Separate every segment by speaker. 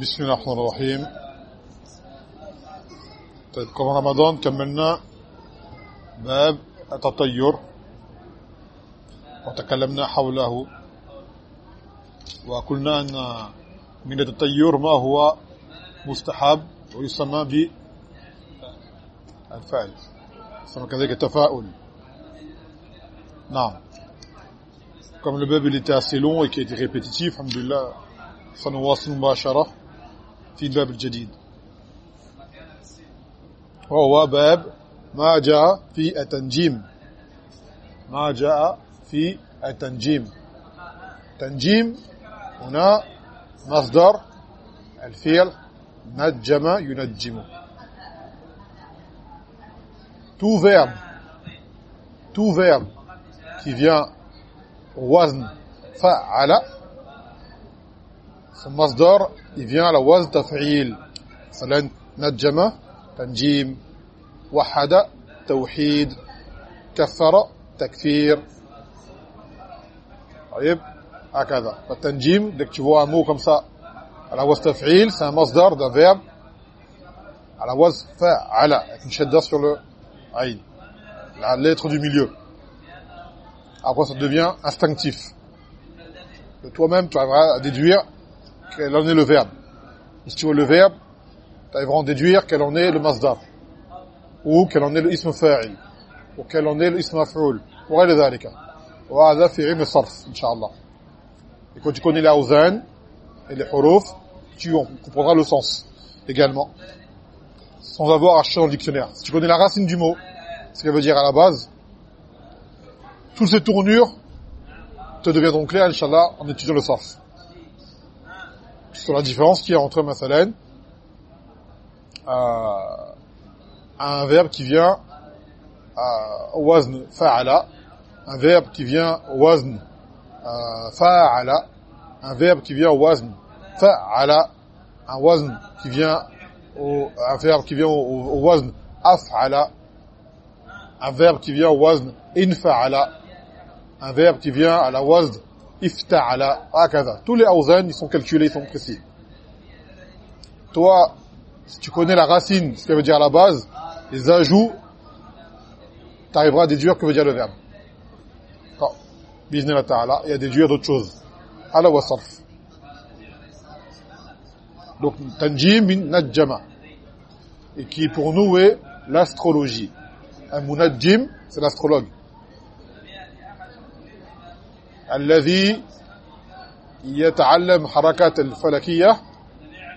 Speaker 1: بسم الله الرحمن الرحيم. طيب كما رمضان كملنا باب التطير. وتكلمنا حوله. وقلنا أن من التطير ما هو مستحب ويسمى بالفعل. يسمى كذلك التفاؤل. نعم. comme le bab il était assez long et qui était répétitif في الباب الجديد. وهو باب ما جاء في التنجيم. ما جاء في التنجيم. تنجيم هنا مصدر الفعل نجم ينجم. Tout verbe. Tout verbe qui vient au wazn fa'ala. il vient à la wazn taf'il مثلا نجم تنجيم وحد توحيد كفر تكفير طيب هكذا فالتنجيم dès que tu vois un mot comme ça à la wazn taf'il c'est un masdar d'un verbe à la wazn fa'ala avec une shadda sur le aïn la lettre du milieu après ça devient instinctif de toi-même tu arriveras à déduire quel en est le verbe si tu vois le verbe tu arriveras à déduire quel en est le masdar ou quel en est le ism fa'il ou quel en est le ism maf'ul وغير ذلك وهذا في علم الصرف ان شاء الله et quand tu connais les awzan et les huruf tu comprendras le sens également sans avoir à chercher dans le dictionnaire si tu connais la racine du mot ce que veut dire à la base toutes ces tournures te deviendront claires inchallah en étudiant le sarf sur la différence qu'il y a entre masalan euh, un verbe qui vient au wazn fa'ala un verbe qui vient wazn fa'ala un verbe qui vient wazn fa'ala un wazn qui vient au un verbe qui vient au wazn af'ala un verbe qui vient au wazn infa'ala un verbe qui vient à la wazn ifta'ala hakaza. Tous les awzan ils sont calculés ils sont précis. Toi si tu connais la racine ce que veut dire à la base les ajouts tu à déduire que veut dire le verbe. Quand biznillah ta'ala et à déduire d'autres choses. Ala wa sarf. Donc tanjim min najjama. Et qui pour nous est l'astrologie. Un munajjim c'est l'astrologue الذي يتعلم حركات الفلكية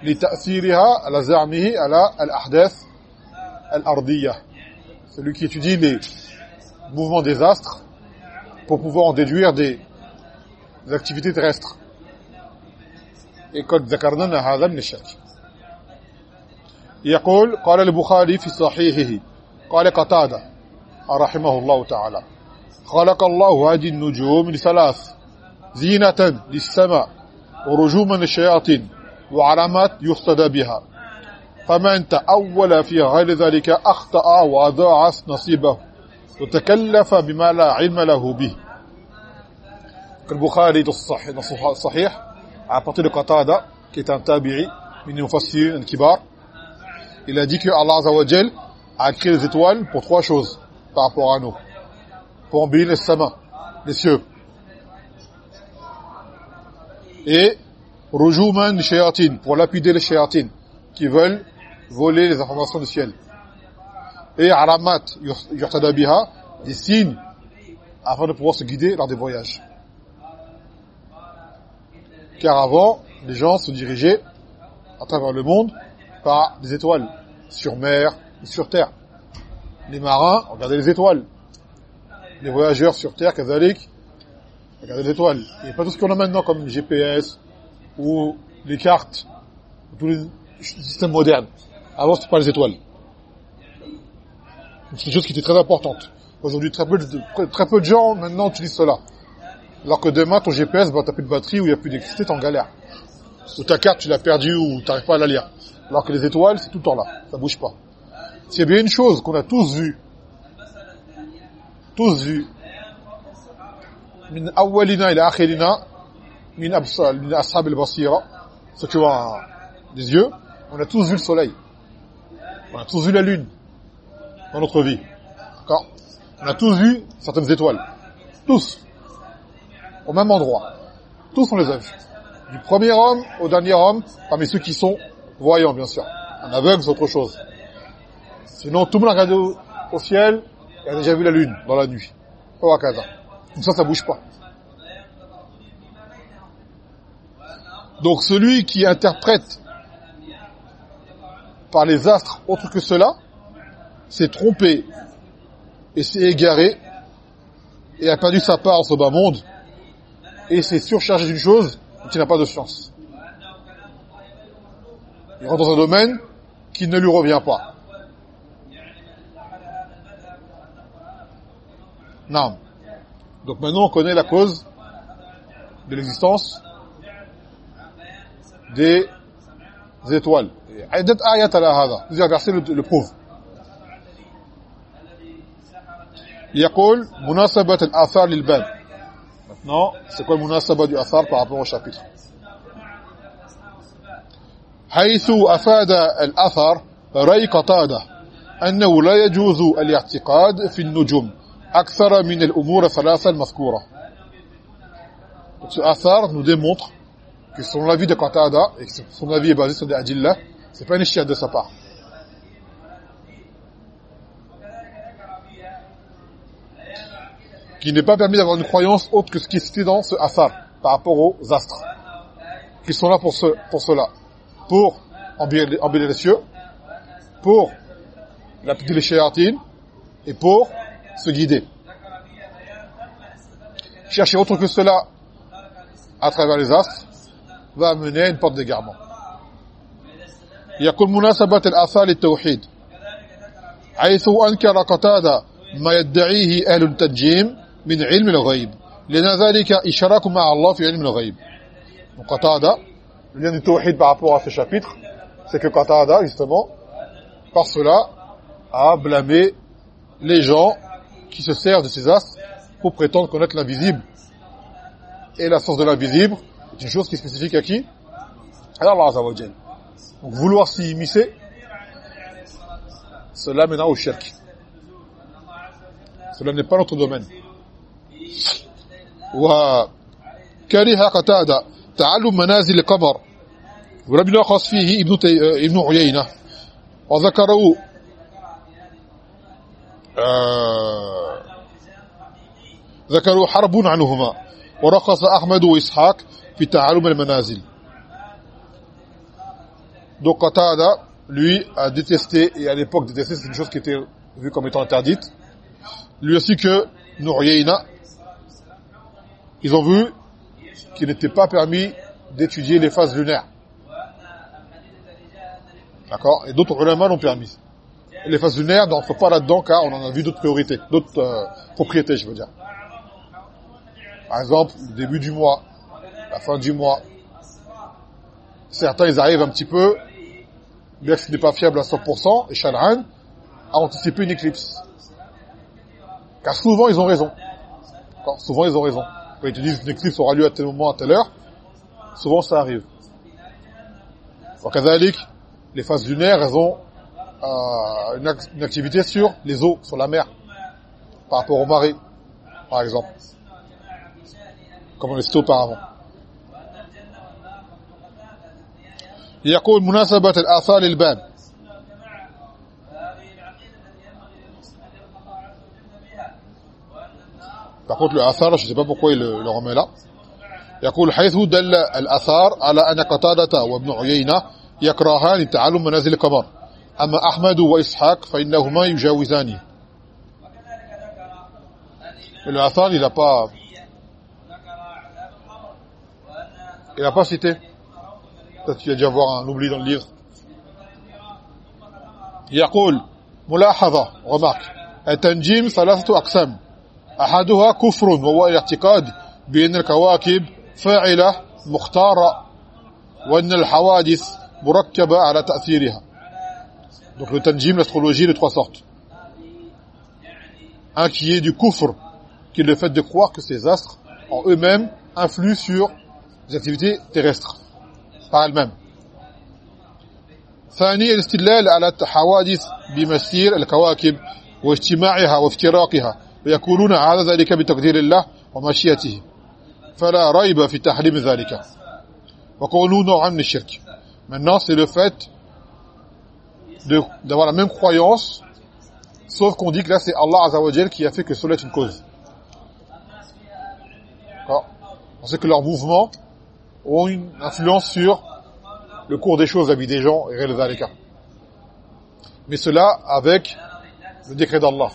Speaker 1: لتأثيرها على زعمه على الأحداث الأرضية. Celui qui étudie les mouvements des astres pour pouvoir en déduire des, des activités terrestres. Et قد ذكرنا هذا من الشرك يقول قال البخاري في صحيحه قال قتادة رحمه الله تعالى خلق الله هذه النجوم لثلاث. زينة للسماء ورجوما للشياطين وعلامات يخصد بها. فمن تأول في غير ذلك أخطأ وأضاعص نصيبه. وتكلف بما لا علم له به. البخاري الصحيح, الصحيح à partir de Qatada, qui من un الكبار. إلى fassir, الله عز وجل a dit que Allah a créé les étoiles pour trois choses par rapport à nous. Les sama, les cieux. Et rujuman shayatin pour lapider les shayatin qui veulent voler les informations du ciel. Et alamat yurtada biha des signes afin de pouvoir se guider lors des voyages. Car avant, les gens se dirigeaient à travers le monde par des étoiles sur mer et sur terre. Les marins regardaient les étoiles les voyageurs sur Terre, Kazalik, regardez les étoiles. Il a pas tout ce qu'on a maintenant comme GPS ou les cartes, ou tous les systèmes modernes. Avant, c'était pas les étoiles. C'est une chose qui était très importante. Aujourd'hui, très peu, de, très peu de gens maintenant utilisent cela. Alors que demain, ton GPS, bah, t'as plus de batterie ou il n'y a plus d'électricité, t'es en galère. Ou ta carte, tu l'as perdue ou t'arrives pas à la lire. Alors que les étoiles, c'est tout le temps là. Ça bouge pas. A bien une chose qu'on a tous vue tous vu min awalina ila akhirina min absal min ashab al-basira ceux qui ont des yeux on a tous vu le soleil. On a tous vu la lune dans notre vie. D'accord? On a tous vu certaines étoiles. Tous. Au même endroit. Tous on les a du premier homme au dernier homme parmi ceux qui sont voyants bien sûr. Un aveugle c'est autre chose. Sinon tout le monde regarde au ciel a déjà vu la lune dans la nuit. Donc ça, ça bouge pas. Donc celui qui interprète par les astres autre que cela, s'est trompé et s'est égaré et a perdu sa part en ce bas monde et s'est surchargé d'une chose qui n'a pas de science. Il rentre dans un domaine qui ne lui revient pas. Non. Donc maintenant on connaît la cause de l'existence des étoiles. عدة آيات على هذا plusieurs versets le, le prouvent يقول مناسبة الآثار للباب maintenant c'est quoi المناسبة du athar par rapport au chapitre حيث أفاد الأثر رأي قتادة أنه لا يجوز الاعتقاد في النجوم أكثر من الأمور الثلاثة المذكورة ce athar nous démontre que selon l'avis de Qatada et que son avis est basé sur des adillah C'est pas une chiate de sa part. Qui n'est pas permis d'avoir une croyance autre que ce qui est cité dans ce asar, par rapport aux astres. Qui sont là pour, ce, pour cela. Pour embellir les cieux, pour la petite les et pour se guider. Chercher autre que cela à travers les astres va amener à une porte d'égarement. يقول مناسبة الآثار للتوحيد حيث أنكر قتادة ما يدعيه أهل التنجيم من علم الغيب لأن ذلك إشراك مع الله في علم الغيب قتادة le lien du tawhid par rapport à ce chapitre c'est que Qatada justement par cela a blâmé les gens qui se servent de ces astres pour prétendre connaître l'invisible et la source de l'invisible est une chose qui est spécifique à qui à Allah Azza wa Jalla Donc vouloir s'y immiscer, cela mènera au shirk. Cela n'est pas notre domaine. وكره قتادة تعلم منازل القمر ولم يلخص فيه ابن تي... ابن عيينة وذكروا آه... ذكروا حرب عنهما ورخص أحمد وإسحاق في تعلم المنازل Donc Qatada, lui, a détesté, et à l'époque détesté, c'est une chose qui était vue comme étant interdite. Lui aussi que Nouryeina, ils ont vu qu'il n'était pas permis d'étudier les phases lunaires. D'accord Et d'autres ulama l'ont permis. les phases lunaires n'entrent pas là-dedans car on en a vu d'autres priorités, d'autres euh, propriétés, je veux dire. Par exemple, le début du mois, la fin du mois. Certains, ils arrivent un petit peu bien que ce n'est pas fiable à 100%, et Shal'an a anticipé une éclipse. Car souvent, ils ont raison. Souvent, ils ont raison. Quand ils te disent qu'une éclipse aura lieu à tel moment, à telle heure, souvent ça arrive. Donc, les phases lunaires, elles ont euh, une, une, activité sur les eaux, sur la mer, par rapport aux marées, par exemple. Comme on l'a cité auparavant. يقول مناسبة الآثار للباب Par contre, le athar, je ne sais pas pourquoi il le, le remet là. يقول حيث دل الأثار على أن قتادة وابن عيينة يكرهان تعلم منازل القمر أما أحمد وإسحاق فإنهما يجاوزان. le athar, il n'a pas il n'a pas cité. Peut-être tu vas déjà voir un oubli dans le livre. يقول ملاحظة remarque. التنجيم ثلاثة أقسام. أحدها كفر وهو الاعتقاد بأن الكواكب فاعلة مختارة وأن الحوادث مركبة على تأثيرها. donc le tanjim l'astrologie de trois sortes un qui est du kufr qui est le fait de croire que ces astres en eux-mêmes influent sur les activités terrestres par elle-même. ثاني الاستدلال على الحوادث بمسير الكواكب واجتماعها وافتراقها ويقولون هذا ذلك بتقدير الله ومشيئته فلا ريب في تحريم ذلك وقولوا نوعا من الشرك maintenant c'est le fait d'avoir la même croyance sauf qu'on dit que là c'est Allah Azza qui a fait que cela est une cause on sait que leurs mouvements ont une influence sur le cours des choses, la vie des gens, et cas. Mais cela avec le décret d'Allah.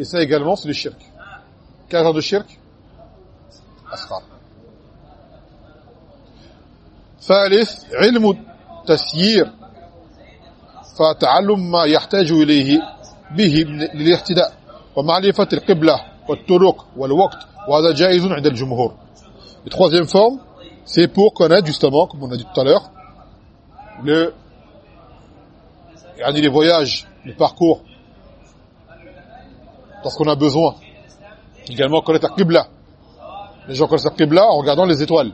Speaker 1: Et ça également, c'est le shirk. Quel genre de shirk Asrar. ثالث علم التسيير فتعلم ما يحتاج إليه به للاهتداء ومعرفة القبلة والطرق والوقت وهذا جائز عند الجمهور la troisième forme, c'est pour connaître justement, comme on a dit tout à l'heure, le les voyages, le parcours, lorsqu'on a besoin. Également connaître la Qibla. Les gens connaissent la Qibla en regardant les étoiles.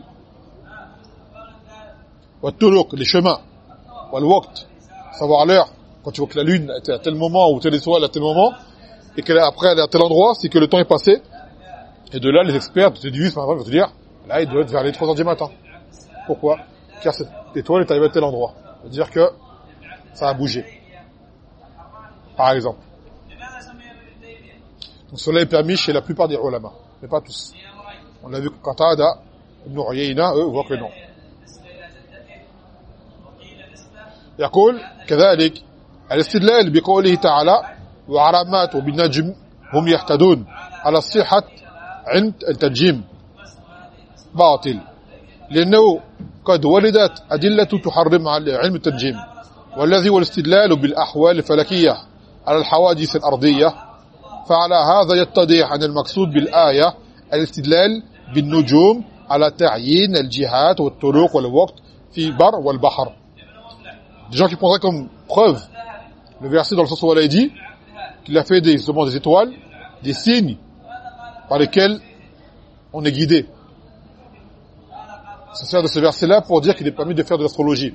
Speaker 1: les chemins. Wal-waqt, savoir l'heure. Quand tu vois que la lune est à tel moment ou telle étoile à tel moment, et qu'après elle est à tel endroit, c'est que le temps est passé. Et de là, les experts te disent, par exemple, te dire, Là, il doit être vers les 3 heures du matin. Pourquoi? Car cette étoile est arrivée à tel endroit. C'est-à-dire que ça a bougé. Par exemple. Donc cela est permis chez la plupart des ulama, mais pas tous. On l'a vu que Qatada, Ibn Uyayna, eux, voient que non. يقول كذلك الاستدلال بقوله تعالى وعلامات وبالنجم هم يهتدون على الصحة عند التنجيم. باطل. لأنه قد ولدت أدلة تحرم على علم التنجيم. والذي هو الاستدلال بالأحوال الفلكية على الحوادث الأرضية. فعلى هذا يتضح أن المقصود بالآية الاستدلال بالنجوم على تعيين الجهات والطرق والوقت في بر والبحر. Des gens qui prendraient comme preuve le verset dans le sens où Allah dit qu'il a fait des, des étoiles, des signes par lesquels on est guidé. ça sert de ce verset-là pour dire qu'il est permis de faire de l'astrologie.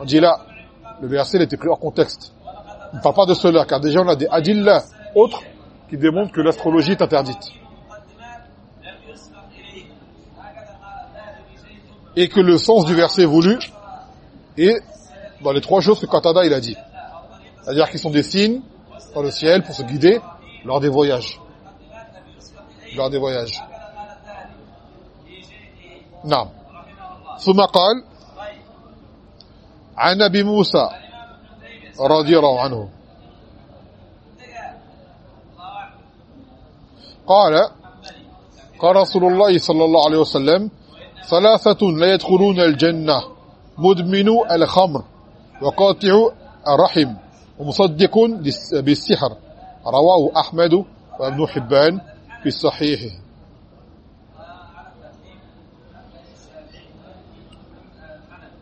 Speaker 1: On dit là, le verset il était hors contexte. On ne parle pas de cela, car déjà on a des adillas autres qui démontrent que l'astrologie est interdite. Et que le sens du verset voulu est dans les trois choses que Qatada il a dit. C'est-à-dire qu'ils sont des signes dans le ciel pour se guider lors des voyages. Lors des voyages. Non. ثم قال عن ابي موسى رضي الله عنه قال قال رسول الله صلى الله عليه وسلم ثلاثة لا يدخلون الجنة مدمن الخمر وقاطع الرحم ومصدق بالسحر رواه أحمد وابن حبان في صحيحه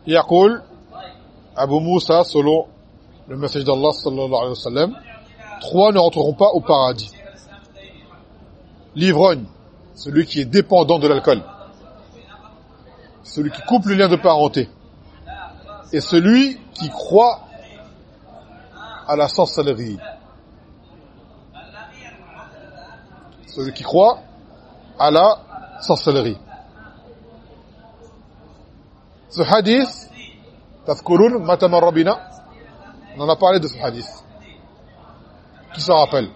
Speaker 1: يقول Abu Moussa selon le message d'Allah sallallahu alayhi wa sallam trois ne rentreront pas au paradis l'ivrogne celui qui est dépendant de l'alcool celui qui coupe le lien de parenté et celui qui croit à la sorcellerie celui qui croit à la sorcellerie ce hadith, Tazkurun Matama Rabbina, on en a parlé de ce hadith. Qui s'en rappelle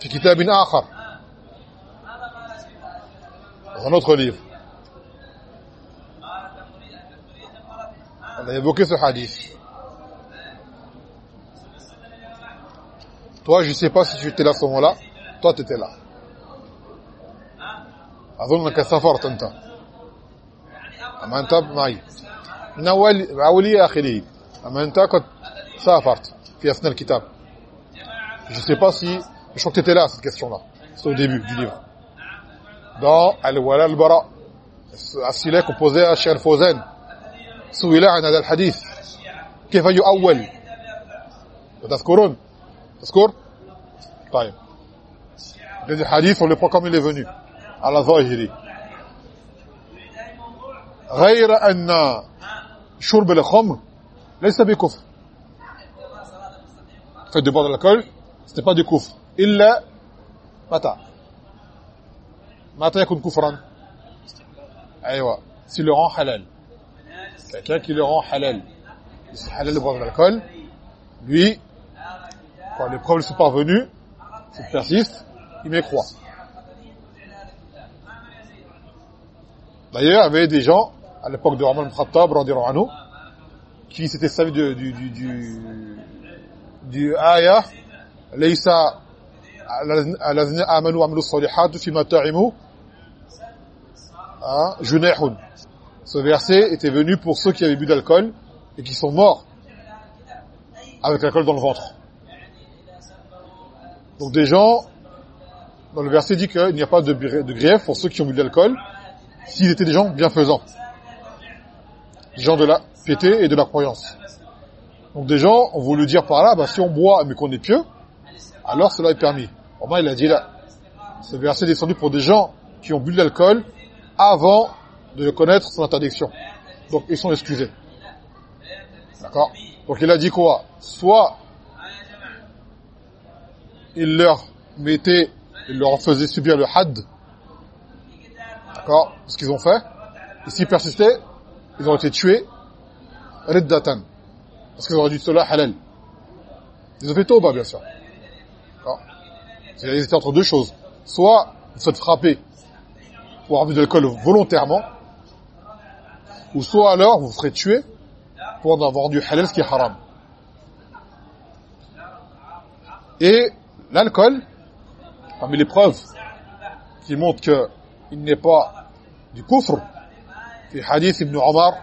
Speaker 1: في كتاب آخر dans un autre livre on a évoqué ce hadith toi je sais pas si tu étais là à ce moment-là toi tu étais là أظنك سافرت أنت اما انت معي من اول اولي اخره اما انت قد سافرت في اثناء الكتاب je sais pas si je crois que tu étais là cette question là c'est au début du livre dans al-wala al-bara asila composé à Cheikh Fawzan سئل عن هذا الحديث. كيف يؤول؟ تذكرون؟ تذكر؟ طيب. هذا الحديث ولا كيف il est على ظاهري غير أن شرب الخمر ليس بكفر. في دبر الكول c'était pas du kufr. illa mata mata yakun kufran aywa si le rend halal. Quelqu'un qui le rend halal. Halal de boire de l'alcool. Lui, quand les preuves sont parvenues, s'il persiste, il m'écroit. D'ailleurs, il y avait des gens, à l'époque de Omar Khattab, qui s'étaient servis du, du, du, du, du ayah, Laysa alazina amanu amlu salihatu fi hein, junahun. Ce verset était venu pour ceux qui avaient bu d'alcool et qui sont morts avec l'alcool dans le ventre. Donc des gens, dans le verset dit qu'il n'y a pas de, grief pour ceux qui ont bu de l'alcool, s'ils étaient des gens bienfaisants. Des gens de la piété et de la croyance. Donc des gens ont voulu dire par là, bah, si on boit mais qu'on est pieux, alors cela est permis. Au moins il a dit là, ce verset est descendu pour des gens qui ont bu de l'alcool avant de connaître son interdiction. Donc ils sont excusés. D'accord Donc il a dit quoi? Soit il leur mettait, il leur faisait subir le had, D'accord Ce qu'ils ont fait. Et s'ils persistaient, ils ont été tués. Riddatan. Parce qu'ils auraient dit cela halal. Ils ont fait tauba, bien sûr. D'accord Ils étaient entre deux choses. Soit vous faites frapper pour avoir bu de l'alcool volontairement, ou soit alors vous vous ferez tuer pour en avoir du halal, ce qui est haram. Et l'alcool, parmi les preuves qui montrent qu'il n'est pas du kufr في حديث ابن عمر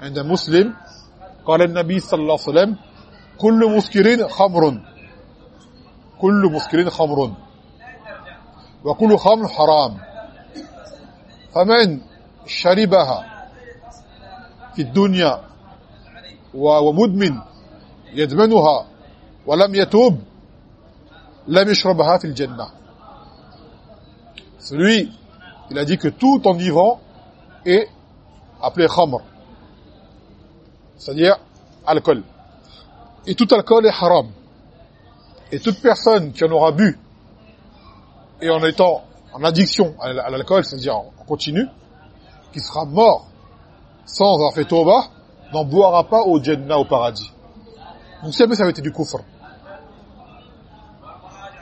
Speaker 1: عند مسلم قال النبي صلى الله عليه وسلم كل مسكرين خمر كل مسكرين خمر وكل خمر حرام فمن شربها في الدنيا ومدمن يدمنها ولم يتوب لم يشربها في الجنة celui il a dit que tout enivrant est appelé khamr. C'est-à-dire alcool. Et tout alcool est haram. Et toute personne qui en aura bu, et en étant en addiction à l'alcool, c'est-à-dire en continu, qui sera mort sans avoir fait tauba, n'en boira pas au Jannah, au paradis. Donc si ça avait été du kufr,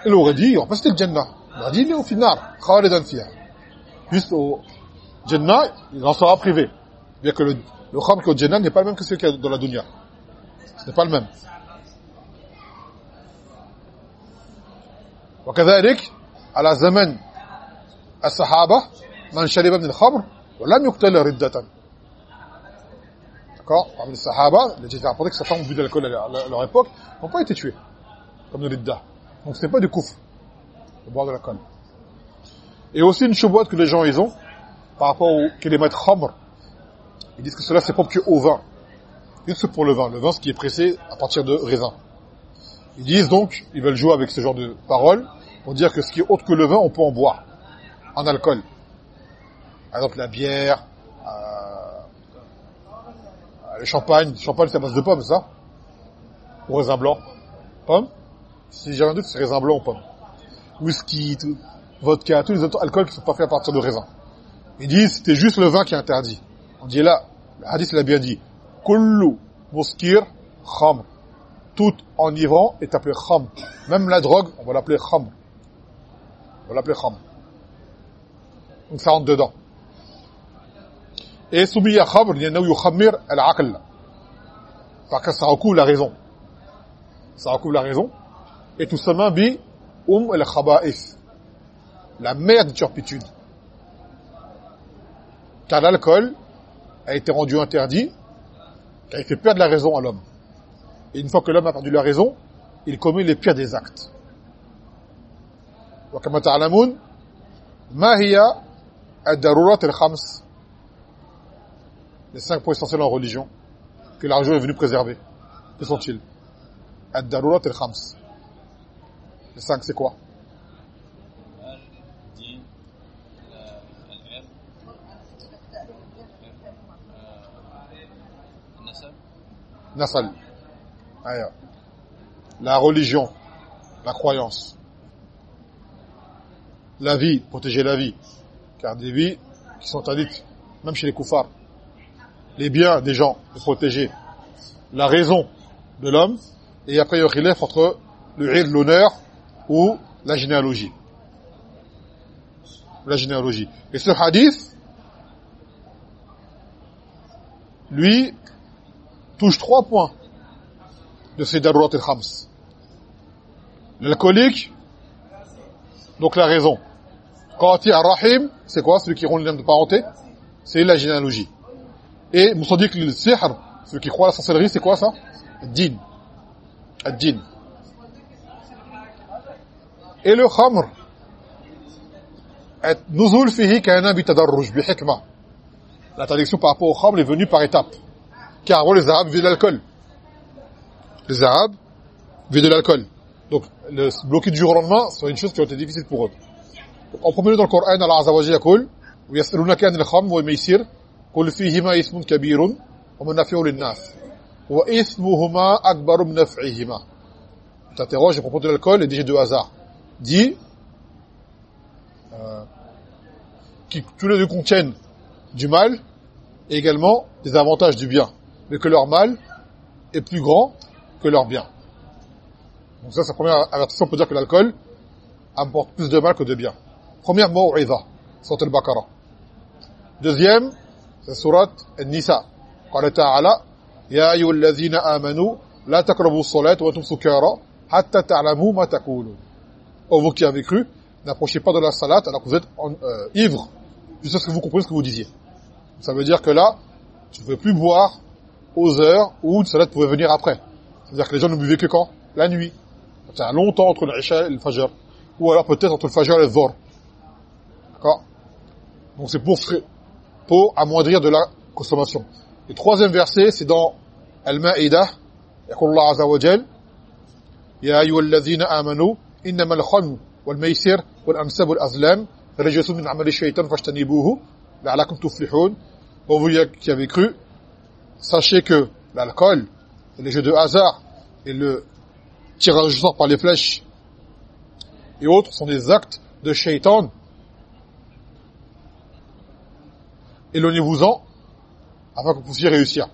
Speaker 1: il aurait dit, on va pas c'était le Jannah. Il aurait dit, il est au final, khalidan fiha juste au Jannah, il en sera privé. Bien que le, le kham qui au Jannah n'est pas le même que celui qui est dans la dunya. Ce n'est pas le même. وكذلك على زمن الصحابة من شرب من الخمر ولم يقتل ردة d'accord parmi les sahaba les gens rapporté que certains ont bu de l'alcool à leur époque n'ont pas été tués comme le ridda donc ce n'est pas du kufr de boire de l'alcool et aussi une chouboite que les gens ils ont, par rapport au kelimat khamr. Ils disent que cela c'est propre au vin. Juste pour le vin. Le vin, ce qui est pressé à partir de raisin. Ils disent donc, ils veulent jouer avec ce genre de paroles, pour dire que ce qui est autre que le vin, on peut en boire. En alcool. Par exemple, la bière, champagne. Champagne, c'est à base de pommes, ça? Ou raisin blanc? Pomme? Si j'ai un doute, c'est raisin blanc ou pomme. Whisky, tout vodka, tous les autres alcools qui sont pas faits à partir de raisin. Ils disent c'était juste le vin qui est interdit. On dit là, le hadith l'a bien dit. Kullu muskir khamr. Tout enivrant est appelé khamr. Même la drogue, on va l'appeler khamr. On va l'appeler khamr. Donc ça rentre dedans. Et soumiya khamr, il y a yukhammir al-aql. Parce que ça recouvre la raison. Ça recouvre la raison. Et tout simplement bi um al-khaba'ith la mère de turpitude. Car l'alcool a été rendu interdit, car il fait perdre la raison à l'homme. Et une fois que l'homme a perdu la raison, il commet les pires des actes. Les cinq points essentiels en religion que la religion est venue préserver. Que sont-ils? Les cinq, c'est quoi? Nasal. La religion, la croyance. La vie, protéger la vie. Car des vies qui sont interdites, même chez les koufars. Les biens des gens, de protéger. La raison de l'homme. Et après, il y a khilaf entre le l'honneur ou la généalogie. La généalogie. Et ce hadith, lui, touche trois points de ces darurat al-khams. L'alcoolique, donc la raison. Qati ar-rahim, c'est quoi? Celui qui rompt les liens de parenté C'est la généalogie. Et Moussadik le sihr, celui qui croit à la sorcellerie, c'est quoi ça Ad-din. Ad-din. Et le khamr, nuzul fihi kana bi tadarruj bi hikma. L'interdiction par rapport au khamr est venue par étapes. Car les Arabes vivaient de l'alcool. Les Arabes vivaient de l'alcool. Donc, le bloquer du jour au lendemain, c'est une chose qui a été difficile pour eux. Donc, en premier lieu dans le Coran, Allah Azza wa Jalla dit ويسألونك عن الخمر والميسر قل فيهما اسم كبير ومنافع للناس وإثمهما أكبر من نفعهما t'interroges à propos de l'alcool et des jeux de hasard. Dis euh, qui tous les deux contiennent du mal et également des avantages du bien, mais que leur mal est plus grand que leur bien. Donc ça, c'est la première avertissement pour dire que l'alcool apporte plus de mal que de bien. Première mot, surat al-Baqarah. Deuxième, c'est surat al-Nisa. قال تعالى يا أيها الذين آمنوا لا تقربوا الصلاة وأنتم سكارى حتى تعلموا ما تقولون. Oh, vous qui avez cru, n'approchez pas de la salat alors que vous êtes en, euh, ivre, jusqu'à ce que vous compreniez ce que vous disiez. Ça veut dire que là, tu ne pouvais plus boire aux heures où une salat pouvait venir après. C'est-à-dire que les gens ne buvaient que quand La nuit. C'est un longtemps entre l'Isha et le Fajr. Ou alors peut-être entre le Fajr et le Dhor. D'accord Donc c'est pour, pour amoindrir de la consommation. Le troisième verset, c'est dans Al-Ma'idah. يقول الله عز وجل يا أيها الذين آمنوا إنما الخمر والميسر والأنساب والأزلام رجس من عمل الشيطان فاجتنبوه لعلكم تفلحون Pour vous qui avez cru, sachez que l'alcool, les jeux de hasard et le tirage au sort par les flèches et autres sont des actes de shaitan. Éloignez-vous-en afin que vous puissiez réussir.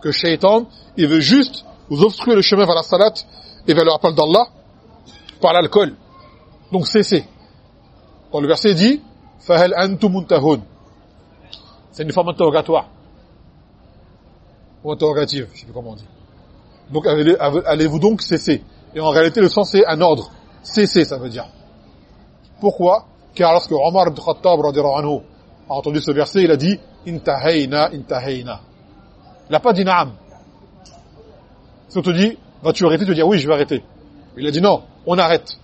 Speaker 1: Que shaitan, il veut juste vous obstruer le chemin vers la salat et vers le rappel d'Allah par l'alcool. Donc cessez. Quand le verset dit Fahel antum C'est une forme interrogatoire. Ou interrogative, je sais plus comment on dit. Donc allez-vous donc cesser? Et en réalité, le sens c'est un ordre. Cesser, ça veut dire. Pourquoi? Car lorsque Omar ibn Khattab anhu, a entendu ce verset, il a dit Intahayna, intahayna. Il n'a pas dit Naam. Si on te dit, vas-tu arrêter Tu vas dire oui, je vais arrêter. Il a dit non, on arrête.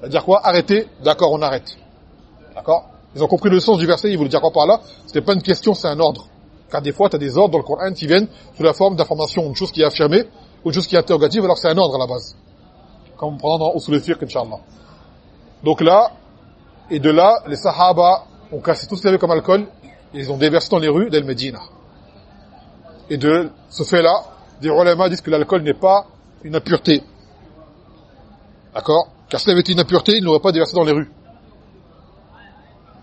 Speaker 1: C'est-à-dire quoi Arrêter, d'accord, on arrête. D'accord? Ils ont compris le sens du verset, ils voulaient dire quoi par là? C'était pas une question, c'est un ordre. Car des fois, tu as des ordres dans le Coran qui viennent sous la forme d'information, une chose qui est affirmée, ou une chose qui est interrogative, alors c'est un ordre à la base comme on prend dans Usul al-Fiqh, Inch'Allah. Donc là, et de là, les Sahaba ont cassé tout ce qu'ils avaient comme alcool, et ils ont déversé dans les rues d'El Medina. Et de ce fait-là, des ulama disent que l'alcool n'est pas une impureté. D'accord? Car si avait été une impureté, ils n'auraient pas déversé dans les rues.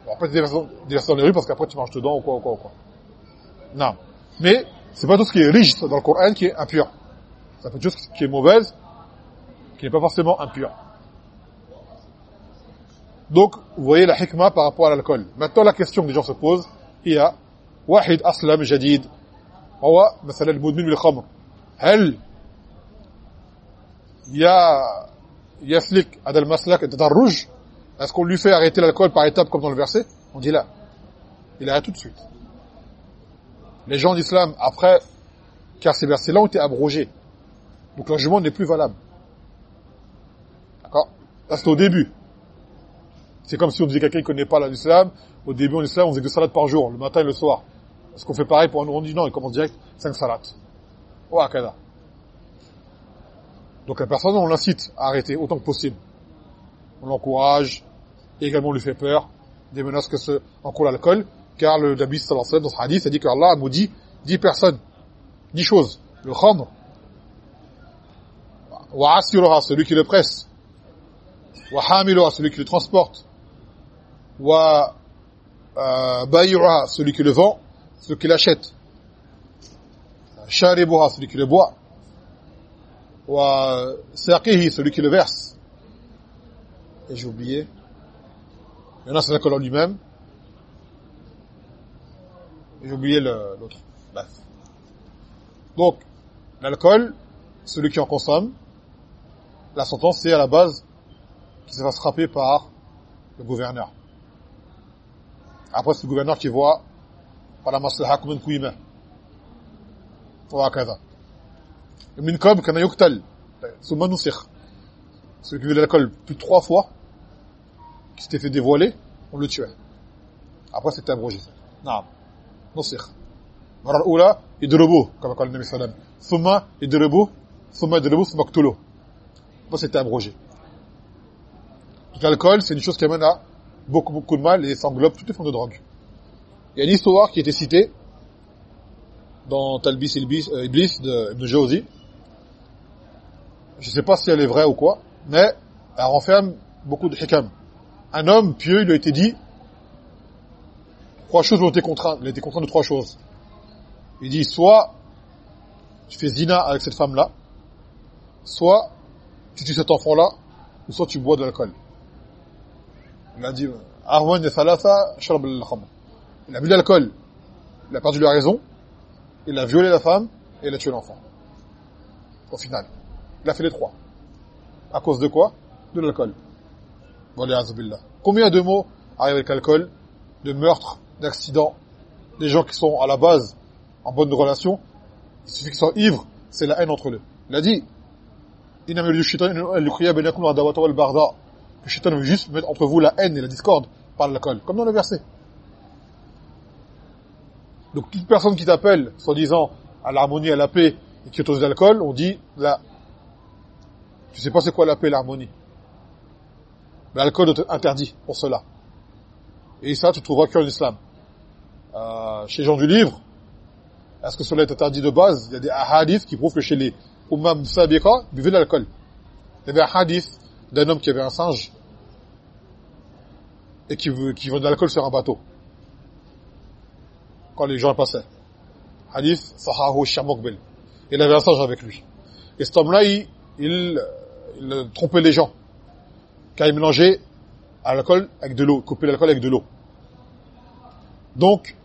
Speaker 1: On pas déverser dans les rues parce qu'après tu marches dedans ou quoi ou quoi ou quoi. Non. Mais c'est pas tout ce qui est riche dans le Coran qui est impur. Ça peut être ce qui est mauvaise qui n'est pas forcément impur. Donc, vous voyez la hikmah par rapport à l'alcool. Maintenant, la question que les gens se posent, il y a واحد أسلم جديد هو مثلا المدمن بالخمر هل يا يسلك هذا المسلك التدرج est-ce qu'on lui fait arrêter l'alcool par étapes comme dans le verset on dit là il arrête tout de suite les gens d'islam après car ces versets là ont été abrogés donc l'enjugement n'est plus valable c'est au début. C'est comme si on disait quelqu'un qui connaît pas l'islam. Au début, en islam, on faisait deux salades par jour, le matin et le soir. Est-ce qu'on fait pareil pour un on non, il commence direct cinq salades. Oh, Donc la personne, on l'incite à arrêter autant que possible. On l'encourage, et également on lui fait peur, des menaces que ce encourt l'alcool, car le Nabi sallallahu alayhi wa sallam, dans ce hadith, a dit que Allah a maudit dix personnes, dix choses. le khamr wa celui qui le presse wa celui qui le transporte wa euh, bayuha celui qui le vend celui qui l'achète sharibuha celui qui le boit. Wa saqihi celui qui le verse. Et j'ai oublié. Il y en a c'est en lui-même et j'ai oublié l'autre. Bref. Donc l'alcool celui qui en consomme la sentence c'est à la base qu'il se fasse frapper par le gouverneur après c'est le gouverneur qui voit par la maslaha combien de coups il met وهكذا من كم كان يقتل ثم نسخ celui qui veut l'alcool plus de trois fois qui s'était fait dévoiler on le tuait après c'était abrogé نعم نسخ المره الاولى يضربوه كما قال النبي صلى الله عليه وسلم ثم يضربوه ثم يضربوه ثم يقتلوه après c'était abrogé l'alcool c'est une chose qui amène à beaucoup beaucoup de mal et ça englobe toutes les formes de drogue il y a une histoire qui était citée dans Talbis Iblis, euh, Iblis de Ibn. Je ne sais pas si elle est vraie ou quoi, mais elle renferme beaucoup de hikam. Un homme pieux, il lui a été dit, trois choses ont été contraintes. Il a été contraint de trois choses. Il dit, soit tu fais zina avec cette femme-là, soit tu tues cet enfant-là, ou soit tu bois de l'alcool. Il a dit, sharab al-khamr. Il a bu de l'alcool. Il a perdu la raison il a violé la femme et il a tué l'enfant. Au final. Il a fait les trois. À cause de quoi? De l'alcool. Combien de mots arrivent avec l'alcool? De meurtres, d'accidents, des gens qui sont à la base en bonne relation, il suffit qu'ils soient ivres, c'est la haine entre eux. Il a dit le shaitan veut juste mettre entre vous la haine et la discorde par l'alcool, comme dans le verset. Donc toute personne qui t'appelle, soi-disant, à l'harmonie, à la paix, et qui autorise l'alcool, on dit, là, tu sais pas c'est quoi la paix, l'harmonie. L'alcool est interdit pour cela. Et ça, tu trouveras qu'en islam. Euh, chez gens du livre, est-ce que cela est interdit de base? Il y a des hadiths qui prouvent que chez les Ummam Sabiqa, buvaient de l'alcool. Il y avait un hadith d'un homme qui avait un singe et qui, qui vendait de l'alcool sur un bateau quand les gens passaient. Hadith Sahahu Shamokbel. Il avait un singe avec lui. Et cet homme-là, il, il, trompait les gens. Car il mélangeait l'alcool avec de l'eau, coupait l'alcool avec de l'eau. Donc,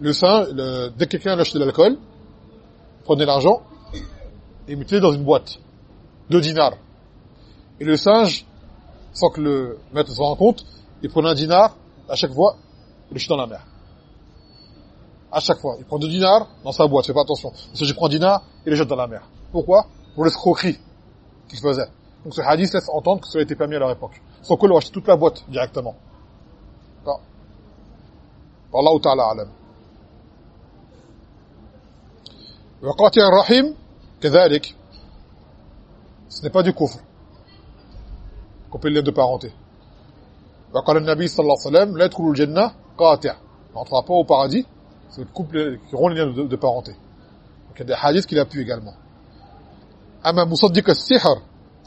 Speaker 1: le singe, dès que quelqu'un achetait de l'alcool, prenait l'argent et mettait dans une boîte. Deux dinars. Et le singe, sans que le maître se rende compte, il prenait un dinar, à chaque fois, il le jetait dans la mer à chaque fois. Il prend deux dinars dans sa boîte, fais pas attention. Parce que je prends un dinar et le jette dans la mer. Pourquoi Pour l'escroquerie qu'il faisait. Donc ce hadith laisse entendre que ça a été permis à leur époque. Sans que leur acheté toute la boîte directement. Non. Wallahu ta'ala alam. وقاتل الرحيم كذلك ce n'est pas du kufr couper les deux parentés وقال النبي صلى الله عليه وسلم لا يدخل الجنة قاطع n'entrera pas au paradis c'est le couple qui rompt les liens de, de, parenté. Donc il y a des hadiths qu'il a pu également. Amma musaddiq as-sihr,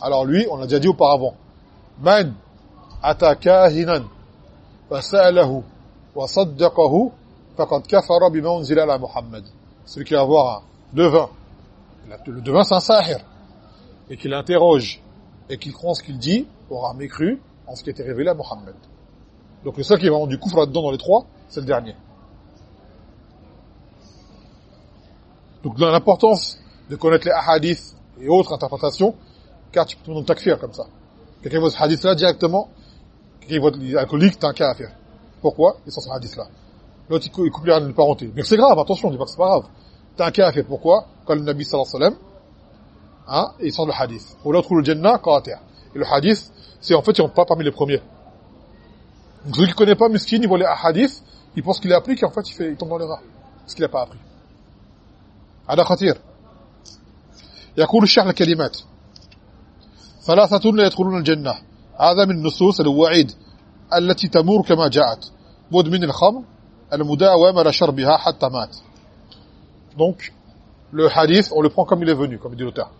Speaker 1: alors lui, on l'a déjà dit auparavant. Man ata kahinan wa sa'alahu wa saddaqahu faqad kafara bima unzila ala Muhammad. Celui qui va voir un devin, le devin c'est un sahir, et qui l'interroge, et qui croit ce qu'il dit, aura mécru en ce qui a été révélé à Muhammad. Donc le seul qui va avoir du kufr là-dedans dans les trois, c'est le dernier. Donc dans l'importance de connaître les hadiths et autres interprétations, car tu peux te demander takfir comme ça. Quelqu'un voit ce hadith-là directement, quelqu'un voit l'alcoolique, t'as un kafir. Pourquoi? Il sent ce hadith-là. L'autre, il coupe les parenté. Mais c'est grave, attention, on dit pas que c'est pas grave. T'as un kafir. Pourquoi? Quand le Nabi sallallahu alayhi wa sallam, hein, il sent le hadith. Ou l'autre, le Jannah, terre. Et le hadith, c'est en fait, ils sont pas parmi les premiers. Donc celui qui connaît pas Miskin, il voit les hadiths, il pense qu'il a appris, qu'en fait, il, fait, il tombe dans l'erreur. Parce qu'il n'a pas appris. هذا خطير يقول الشيخ الكلمات ثلاثة لا يدخلون الجنة هذا من نصوص الوعيد التي تمر كما جاءت مدمن الخمر المداوم على شربها حتى مات donc le hadith, on le prend comme il est venu, comme dit l'auteur.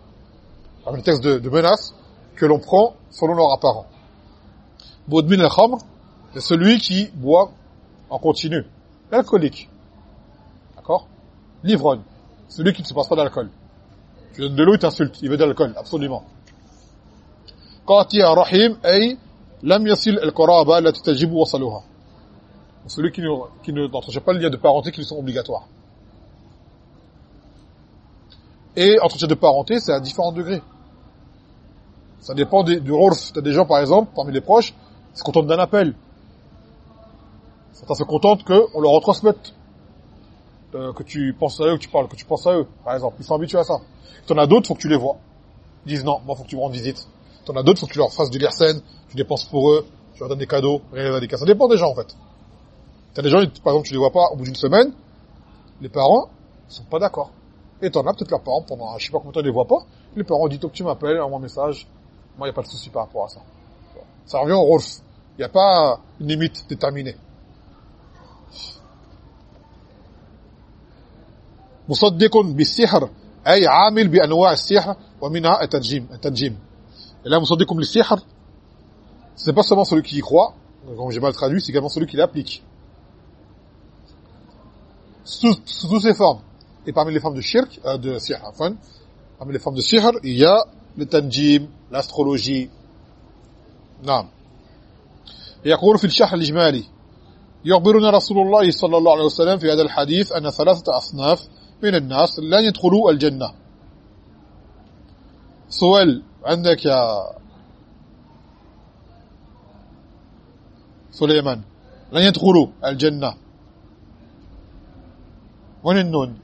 Speaker 1: un texte de, menace que l'on prend selon leur apparent. Boudmin al-khamr, c'est celui qui boit en continu. L'alcoolique. D'accord? L'ivrogne. Celui qui ne se passe pas d'alcool. Tu donnes de l'eau, il t'insulte. Il veut de l'alcool, absolument. Qati'a rahim, ay, lam yasil al-qaraba la tatajibu wasaluha. Celui qui ne, ne n'entretient pas le lien de parenté qui lui sont obligatoires. Et entretien de parenté, c'est à différents degrés. Ça dépend du Tu T'as des gens, par exemple, parmi les proches, se contentent d'un appel. Certains se contentent qu'on leur retransmette. Euh, que tu penses à eux, que tu parles, que tu penses à eux, par exemple. Ils sont habitués à ça. T'en as d'autres, faut que tu les vois. Ils disent non, moi faut que tu me rendes visite. T'en as d'autres, faut que tu leur fasses du gersen, tu dépenses pour eux, tu leur donnes des cadeaux, rien des cas. Ça dépend des gens, en fait. T'as des gens, par exemple, tu les vois pas au bout d'une semaine, les parents, sont pas d'accord. Et t'en as peut-être leurs parents pendant, je sais pas combien de temps ils les voient pas, les parents disent, que tu m'appelles, envoie un message, moi, il n'y a pas de souci par rapport à ça. Ça revient au Rolf. Il n'y a pas une limite déterminée. مصدق بالسحر أي عامل بأنواع السحر ومنها التنجيم التنجيم et là مصدق بالسحر c'est pas seulement celui qui y croit comme j'ai mal traduit c'est également celui qui l'applique sous, sous toutes ses formes et parmi les formes de shirk euh, de sihr enfin parmi les formes de sihr il y a le tanjim l'astrologie نعم. يقول في الشرح الإجمالي يخبرنا رسول الله صلى الله عليه وسلم في هذا الحديث أن ثلاثة أصناف من الناس لن يدخلوا الجنة. سؤال عندك يا سليمان لن يدخلوا الجنة. وين النون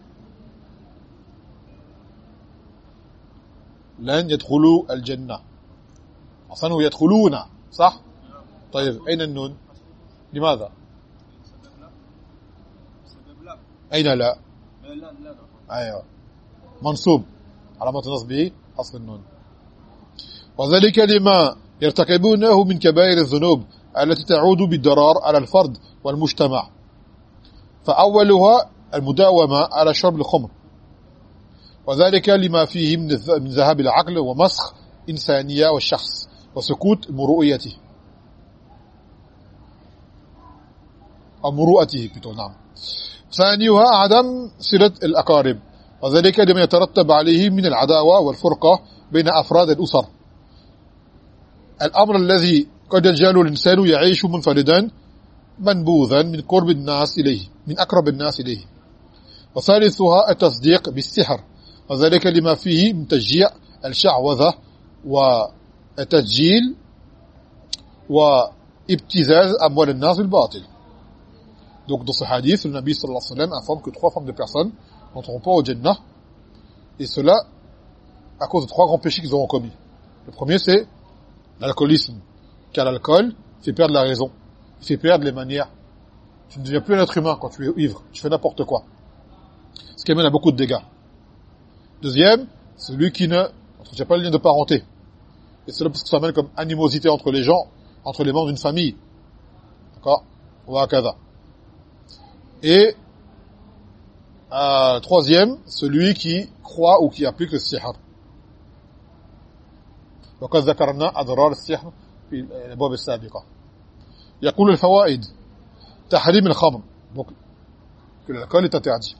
Speaker 1: لن يدخلوا الجنة. أصلا يدخلون صح؟ طيب أين النون؟ لماذا؟ أين لا؟ أيوة. منصوب علامة نصبه أصل النون. وذلك لما يرتكبونه من كبائر الذنوب التي تعود بالضرار على الفرد والمجتمع. فأولها المداومة على شرب الخمر. وذلك لما فيه من ذهاب العقل ومسخ إنسانية والشخص وسكوت مرؤيته أو plutôt نعم. ثانيها عدم صلة الأقارب. وذلك لما يترتب عليه من العداوة والفرقة بين أفراد الأسر. الأمر الذي قد يجعل الإنسان يعيش منفردا منبوذا من قرب الناس إليه من أقرب الناس إليه. وثالثها التصديق بالسحر. وذلك لما فيه من تشجيع الشعوذة والتسجيل وابتزاز أموال الناس بالباطل Donc dans ce hadith, le Nabi sallallahu alayhi wa sallam informe que trois formes de personnes n'entreront pas au Jannah, et cela à cause de trois grands péchés qu'ils auront commis. Le premier c'est l'alcoolisme, car l'alcool fait perdre la raison, il fait perdre les manières. Tu ne deviens plus un être humain quand tu es ivre, tu fais n'importe quoi. Ce qui amène à beaucoup de dégâts. Deuxième, celui qui ne n'entretient pas le lien de parenté. Et cela parce que ça amène comme animosité entre les gens, entre les membres d'une famille. D'accord Ou à et euh, troisième, celui qui croit ou qui applique le sihr. وقد ذكرنا أضرار السحر في الأبواب السابقة يقول الفوائد تحريم الخمر donc que l'alcool est interdit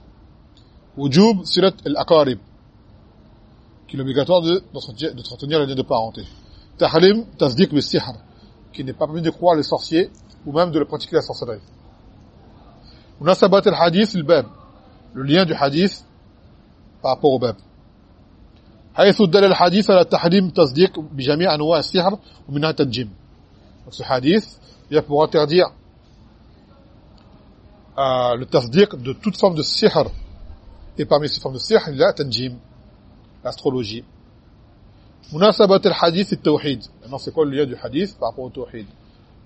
Speaker 1: وجوب صلة الأقارب qui est obligatoire de d'entretenir le lien de parenté tahrim tasdiq بالسحر qui n'est pas permis de croire les sorciers ou même de le pratiquer la sorcellerie مناسبات الحديث الباب le lien du hadith par rapport au bab حيث دل الحديث على تحريم تصديق بجميع انواع السحر ومنها التنجيم donc ce hadith vient pour interdire euh, le tasdiq de toute forme de sihr et parmi ces formes de sihr il y a tanjim l'astrologie مناسبة الحديث التوحيد du hadith par rapport au tawhid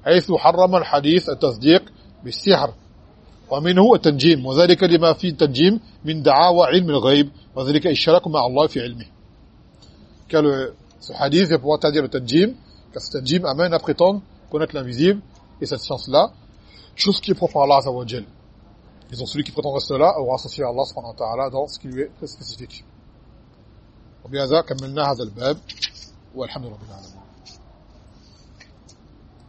Speaker 1: حيث حرم الحديث التصديق بالسحر ومنه التنجيم وذلك لما في التنجيم من دعاوى علم الغيب وذلك الشرك مع الله في علمه le, ce hadith vient pour interdire le tanjim car ce tanjim amène à prétendre connaître l'invisible et cette science-là chose qui est propre à Allah Azza wa Jal Disons, celui qui prétend cela aura associé Allah subhanahu wa ta'ala dans ce qui lui est spécifique. وبهذا كملنا هذا الباب والحمد لله رب العالمين.